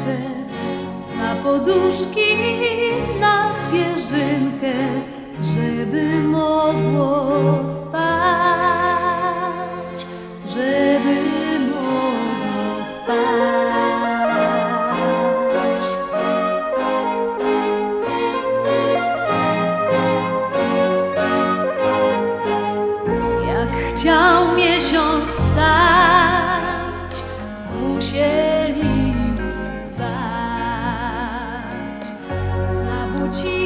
dziewczynkę, na poduszki, na pierzynkę, żeby mogło spać, żeby mogło spać. Jak chciał miesiąc stać, musieli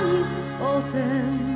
pani potem.